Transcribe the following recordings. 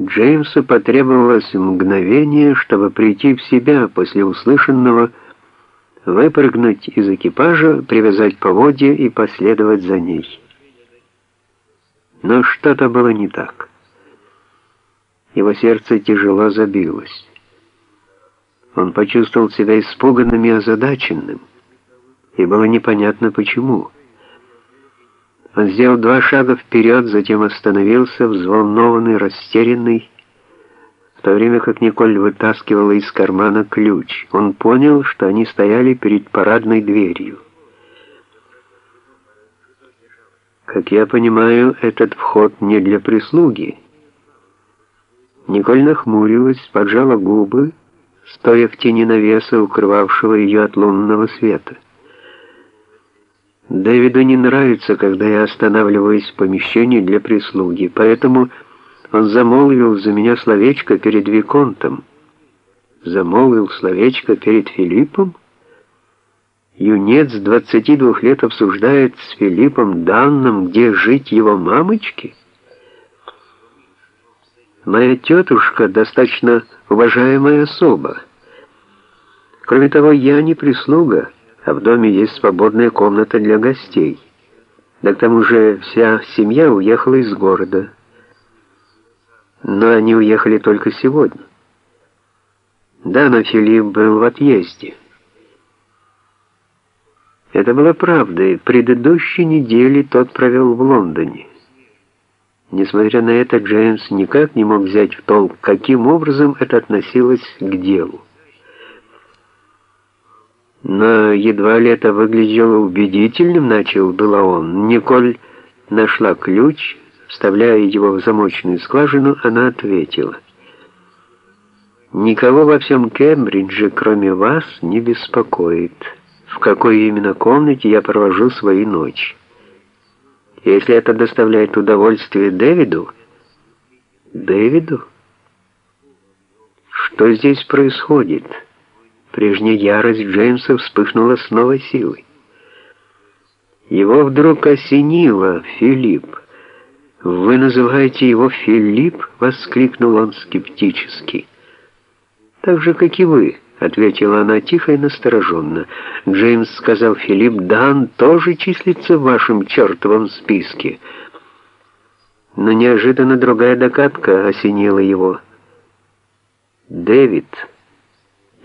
Джеймсу потребовалось мгновение, чтобы прийти в себя после услышанного, выпрыгнуть из экипажа, привязать поводья и последовать за ней. Но что-то было не так. Его сердце тяжело забилось. Он почувствовал себя испуганным и озадаченным, и было непонятно почему. Он сделал два шага вперед, затем остановился, взволнованный, растерянный, в то время как Николь вытаскивала из кармана ключ. Он понял, что они стояли перед парадной дверью. Как я понимаю, этот вход не для прислуги. Николь нахмурилась, поджала губы, стоя в тени навеса, укрывавшего ее от лунного света. Дэвиду не нравится, когда я останавливаюсь в помещении для прислуги, поэтому он замолвил за меня словечко перед Виконтом. Замолвил словечко перед Филиппом? Юнец 22 лет обсуждает с Филиппом Данным, где жить его мамочке? Моя тетушка достаточно уважаемая особа. Кроме того, я не прислуга, а в доме есть свободная комната для гостей. Да к тому же вся семья уехала из города. Но они уехали только сегодня. Да, но Филипп был в отъезде. Это было правдой. Предыдущей недели тот провел в Лондоне. Несмотря на это, Джеймс никак не мог взять в толк, каким образом это относилось к делу. Но едва ли это выглядело убедительным, начал было он. Николь нашла ключ, вставляя его в замочную скважину, она ответила. «Никого во всем Кембридже, кроме вас, не беспокоит, в какой именно комнате я провожу свои ночи. Если это доставляет удовольствие Дэвиду...» «Дэвиду? Что здесь происходит?» Прежняя ярость Джеймса вспыхнула с новой силой. Его вдруг осенило, Филипп. «Вы называете его Филипп?» — воскликнул он скептически. «Так же, как и вы», — ответила она тихо и настороженно. «Джеймс сказал, Филипп Дан тоже числится в вашем чертовом списке». Но неожиданно другая догадка осенила его. «Дэвид».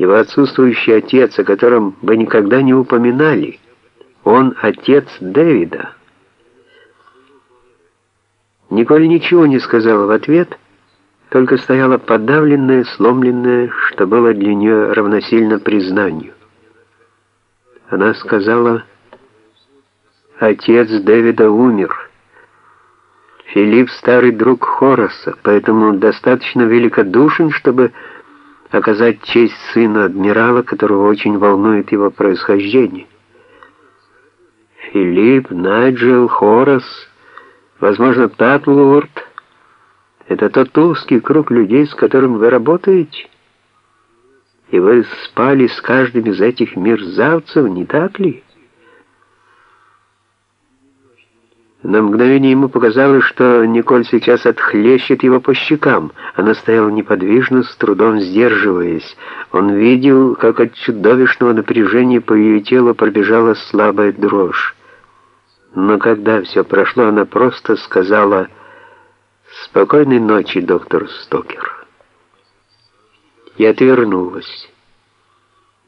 Его отсутствующий отец, о котором вы никогда не упоминали, он отец Дэвида. Николь ничего не сказала в ответ, только стояла подавленная, сломленная, что было для нее равносильно признанию. Она сказала, «Отец Дэвида умер». Филипп — старый друг Хораса, поэтому достаточно великодушен, чтобы оказать честь сыну адмирала, которого очень волнует его происхождение. Филипп, Найджел, Хорас, возможно, Татлорд — это тот узкий круг людей, с которым вы работаете? И вы спали с каждым из этих мерзавцев, не так ли?» На мгновение ему показалось, что Николь сейчас отхлещет его по щекам. Она стояла неподвижно, с трудом сдерживаясь. Он видел, как от чудовищного напряжения по ее телу пробежала слабая дрожь. Но когда все прошло, она просто сказала «Спокойной ночи, доктор Стокер». И отвернулась.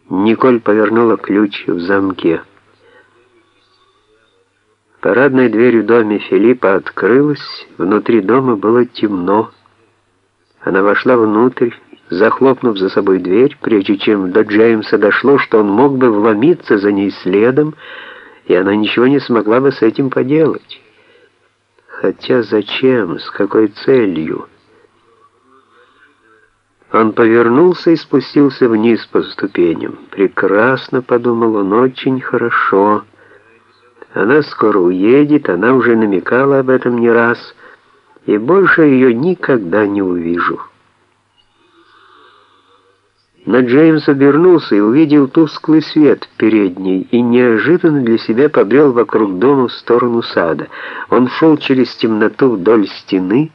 Николь повернула ключ в замке. Парадная дверь в доме Филиппа открылась, внутри дома было темно. Она вошла внутрь, захлопнув за собой дверь, прежде чем до Джеймса дошло, что он мог бы вломиться за ней следом, и она ничего не смогла бы с этим поделать. Хотя зачем, с какой целью? Он повернулся и спустился вниз по ступеням. «Прекрасно», — подумал он, — «очень хорошо». Она скоро уедет, она уже намекала об этом не раз, и больше ее никогда не увижу. Но Джеймс обернулся и увидел тусклый свет в передней и неожиданно для себя побрел вокруг дома в сторону сада. Он шел через темноту вдоль стены,